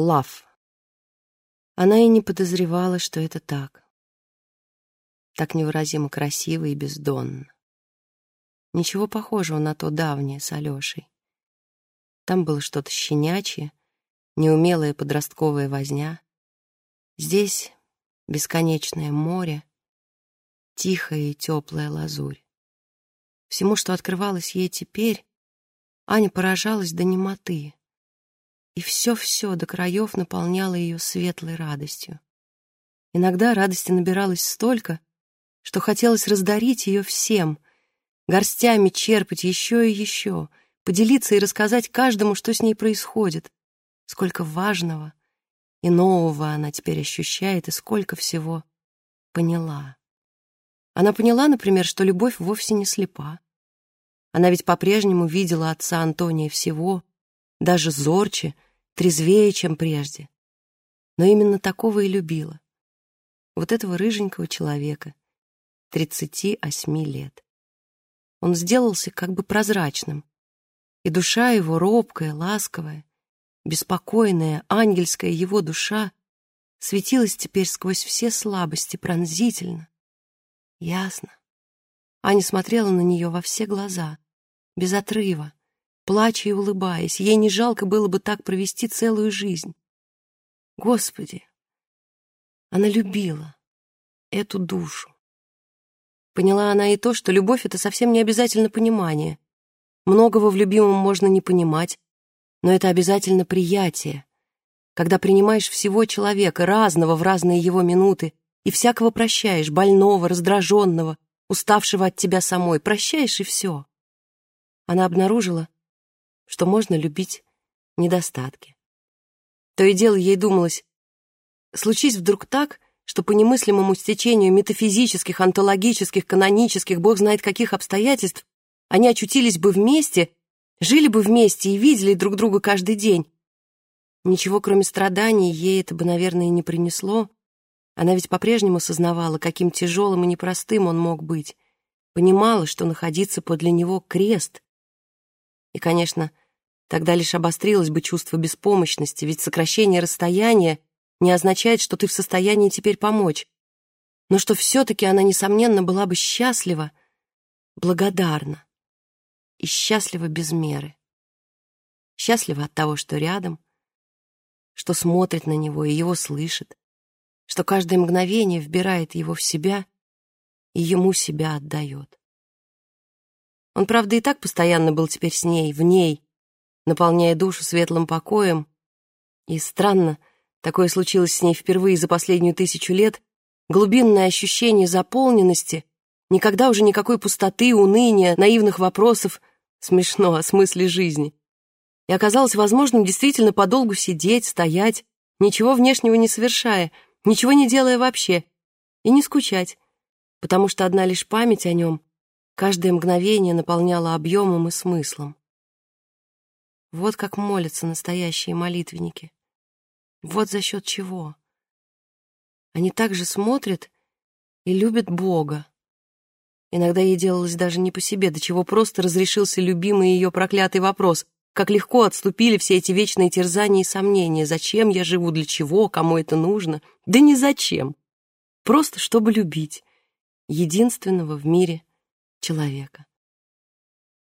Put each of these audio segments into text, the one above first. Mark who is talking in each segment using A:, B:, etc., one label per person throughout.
A: Лав. Она и не подозревала, что это так. Так невыразимо красиво и бездонно. Ничего похожего на то давнее с Алешей. Там было что-то щенячье, неумелая подростковая возня. Здесь бесконечное море, тихая и теплая лазурь. Всему, что открывалось ей теперь, Аня поражалась до немоты. И все-все до краев наполняло ее светлой радостью. Иногда радости набиралось столько, что хотелось раздарить ее всем, горстями черпать еще и еще, поделиться и рассказать каждому, что с ней происходит, сколько важного и нового она теперь ощущает, и сколько всего поняла. Она поняла, например, что любовь вовсе не слепа. Она ведь по-прежнему видела отца Антония всего, даже зорче, трезвее, чем прежде. Но именно такого и любила. Вот этого рыженького человека, 38 лет. Он сделался как бы прозрачным, и душа его робкая, ласковая, беспокойная, ангельская его душа светилась теперь сквозь все слабости пронзительно, ясно. Аня смотрела на нее во все глаза, без отрыва, плача и улыбаясь. Ей не жалко было бы так провести целую жизнь. Господи! Она любила эту душу. Поняла она и то, что любовь — это совсем не обязательно понимание. Многого в любимом можно не понимать, но это обязательно приятие. Когда принимаешь всего человека, разного в разные его минуты, и всякого прощаешь, больного, раздраженного, уставшего от тебя самой, прощаешь и все. Она обнаружила, что можно любить недостатки. То и дело ей думалось, случись вдруг так, что по немыслимому стечению метафизических, онтологических, канонических, бог знает каких обстоятельств, они очутились бы вместе, жили бы вместе и видели друг друга каждый день. Ничего, кроме страданий, ей это бы, наверное, не принесло. Она ведь по-прежнему сознавала, каким тяжелым и непростым он мог быть. Понимала, что находиться подле него крест. И, конечно, тогда лишь обострилось бы чувство беспомощности, ведь сокращение расстояния не означает, что ты в состоянии теперь помочь. Но что все-таки она, несомненно, была бы счастлива, благодарна и счастлива без меры. Счастлива от того, что рядом, что смотрит на него и его слышит, что каждое мгновение вбирает его в себя и ему себя отдает. Он, правда, и так постоянно был теперь с ней, в ней, наполняя душу светлым покоем, и странно, такое случилось с ней впервые за последнюю тысячу лет, глубинное ощущение заполненности, никогда уже никакой пустоты, уныния, наивных вопросов, смешно о смысле жизни. И оказалось возможным действительно подолгу сидеть, стоять, ничего внешнего не совершая, ничего не делая вообще, и не скучать, потому что одна лишь память о нем каждое мгновение наполняла объемом и смыслом. Вот как молятся настоящие молитвенники. Вот за счет чего. Они также смотрят и любят Бога. Иногда ей делалось даже не по себе, до чего просто разрешился любимый ее проклятый вопрос. Как легко отступили все эти вечные терзания и сомнения. Зачем я живу, для чего, кому это нужно? Да не зачем. Просто чтобы любить единственного в мире человека.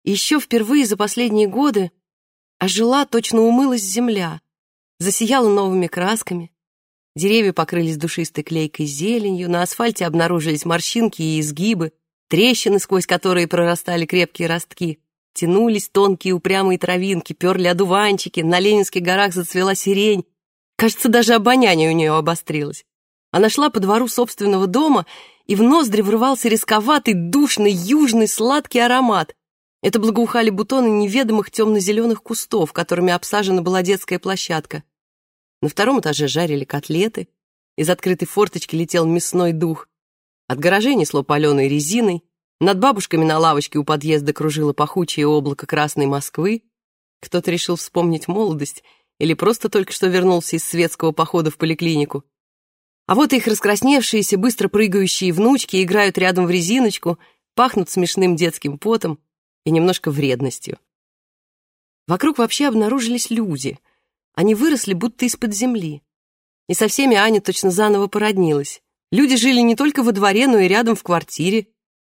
A: еще впервые за последние годы ожила, точно умылась земля, засияла новыми красками, деревья покрылись душистой клейкой зеленью, на асфальте обнаружились морщинки и изгибы, трещины, сквозь которые прорастали крепкие ростки, тянулись тонкие упрямые травинки, перли одуванчики, на Ленинских горах зацвела сирень. Кажется, даже обоняние у нее обострилось. Она шла по двору собственного дома, и в ноздри врывался рисковатый, душный, южный, сладкий аромат. Это благоухали бутоны неведомых темно-зеленых кустов, которыми обсажена была детская площадка. На втором этаже жарили котлеты, из открытой форточки летел мясной дух. От гаражей несло паленой резиной, над бабушками на лавочке у подъезда кружило пахучее облако красной Москвы. Кто-то решил вспомнить молодость или просто только что вернулся из светского похода в поликлинику. А вот их раскрасневшиеся, быстро прыгающие внучки играют рядом в резиночку, пахнут смешным детским потом и немножко вредностью. Вокруг вообще обнаружились люди — Они выросли будто из-под земли. И со всеми Аня точно заново породнилась. Люди жили не только во дворе, но и рядом в квартире.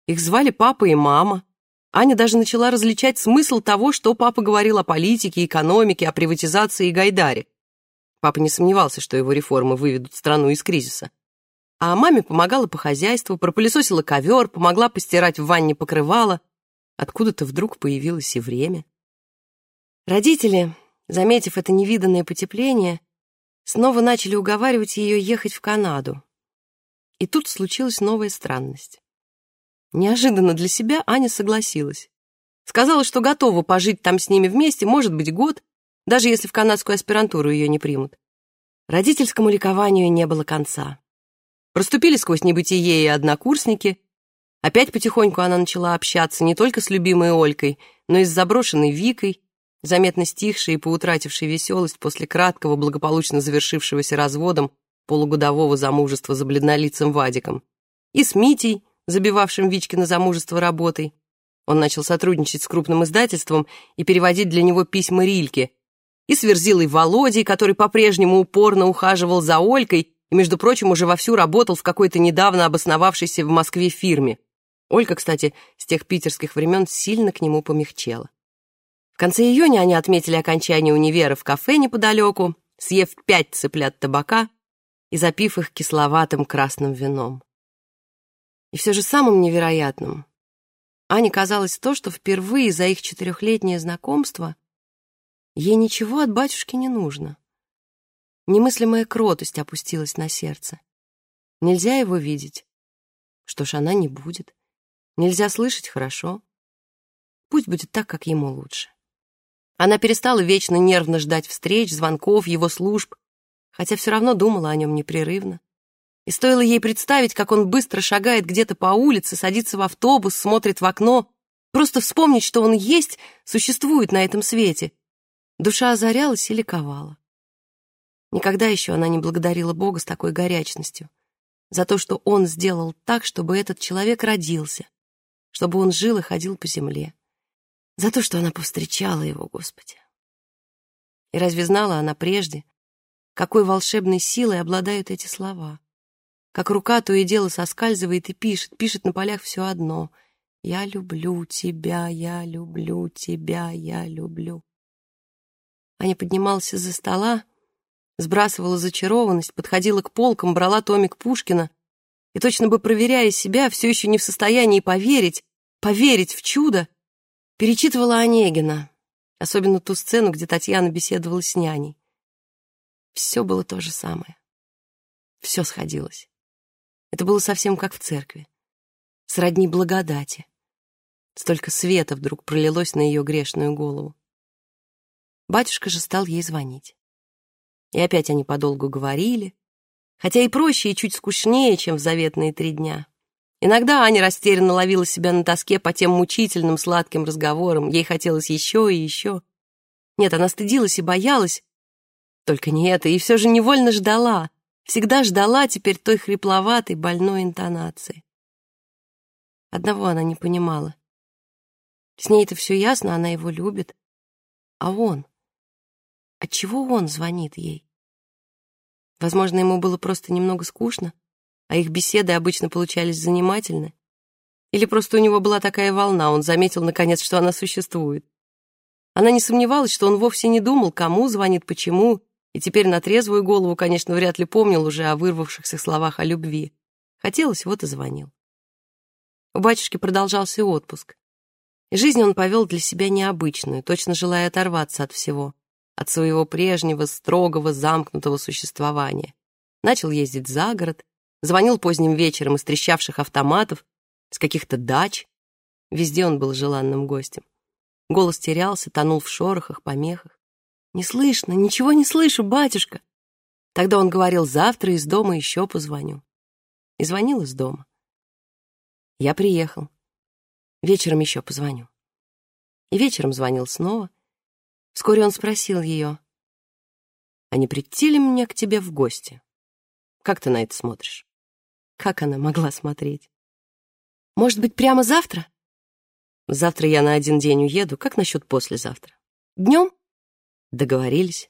A: Их звали папа и мама. Аня даже начала различать смысл того, что папа говорил о политике, экономике, о приватизации и Гайдаре. Папа не сомневался, что его реформы выведут страну из кризиса. А маме помогала по хозяйству, пропылесосила ковер, помогла постирать в ванне покрывало. Откуда-то вдруг появилось и время. Родители, заметив это невиданное потепление, снова начали уговаривать ее ехать в Канаду. И тут случилась новая странность. Неожиданно для себя Аня согласилась. Сказала, что готова пожить там с ними вместе, может быть, год, даже если в канадскую аспирантуру ее не примут. Родительскому ликованию не было конца. Проступили сквозь небытие и однокурсники. Опять потихоньку она начала общаться не только с любимой Олькой, но и с заброшенной Викой, заметно стихшей и поутратившей веселость после краткого, благополучно завершившегося разводом полугодового замужества за бледнолицым Вадиком, и с Митей, забивавшим Вички на замужество работой. Он начал сотрудничать с крупным издательством и переводить для него письма Рильке, и с Верзилой Володей, который по-прежнему упорно ухаживал за Олькой и, между прочим, уже вовсю работал в какой-то недавно обосновавшейся в Москве фирме. Олька, кстати, с тех питерских времен сильно к нему помягчела. В конце июня они отметили окончание универа в кафе неподалеку, съев пять цыплят табака и запив их кисловатым красным вином. И все же самым невероятным Ане казалось то, что впервые за их четырехлетнее знакомство ей ничего от батюшки не нужно. Немыслимая кротость опустилась на сердце. Нельзя его видеть. Что ж, она не будет. Нельзя слышать хорошо. Пусть будет так, как ему лучше. Она перестала вечно нервно ждать встреч, звонков, его служб, хотя все равно думала о нем непрерывно. И стоило ей представить, как он быстро шагает где-то по улице, садится в автобус, смотрит в окно, просто вспомнить, что он есть, существует на этом свете. Душа озарялась и ликовала. Никогда еще она не благодарила Бога с такой горячностью за то, что Он сделал так, чтобы этот человек родился, чтобы он жил и ходил по земле, за то, что она повстречала его, Господи. И разве знала она прежде, какой волшебной силой обладают эти слова? Как рука то и дело соскальзывает и пишет, пишет на полях все одно — «Я люблю тебя, я люблю тебя, я люблю». Аня поднималась из-за стола, сбрасывала зачарованность, подходила к полкам, брала томик Пушкина и, точно бы проверяя себя, все еще не в состоянии поверить, поверить в чудо, перечитывала Онегина, особенно ту сцену, где Татьяна беседовала с няней. Все было то же самое. Все сходилось. Это было совсем как в церкви, сродни благодати. Столько света вдруг пролилось на ее грешную голову. Батюшка же стал ей звонить. И опять они подолгу говорили, хотя и проще, и чуть скучнее, чем в заветные три дня. Иногда Аня растерянно ловила себя на тоске по тем мучительным сладким разговорам. Ей хотелось еще и еще. Нет, она стыдилась и боялась. Только не это, и все же невольно ждала. Всегда ждала теперь той хрипловатой, больной интонации. Одного она не понимала. С ней это все ясно, она его любит. А он? Отчего он звонит ей? Возможно, ему было просто немного скучно, а их беседы обычно получались занимательны. Или просто у него была такая волна, он заметил, наконец, что она существует. Она не сомневалась, что он вовсе не думал, кому звонит, почему, и теперь на трезвую голову, конечно, вряд ли помнил уже о вырвавшихся словах о любви. Хотелось, вот и звонил. У батюшки продолжался отпуск. Жизнь он повел для себя необычную, точно желая оторваться от всего от своего прежнего строгого замкнутого существования. Начал ездить за город, звонил поздним вечером из трещавших автоматов, с каких-то дач. Везде он был желанным гостем. Голос терялся, тонул в шорохах, помехах. «Не слышно, ничего не слышу, батюшка!» Тогда он говорил, завтра из дома еще позвоню. И звонил из дома. Я приехал. Вечером еще позвоню. И вечером звонил снова. Вскоре он спросил ее, «А не прийти ли мне к тебе в гости? Как ты на это смотришь?» Как она могла смотреть? «Может быть, прямо завтра?» «Завтра я на один день уеду. Как насчет послезавтра?» «Днем?» «Договорились».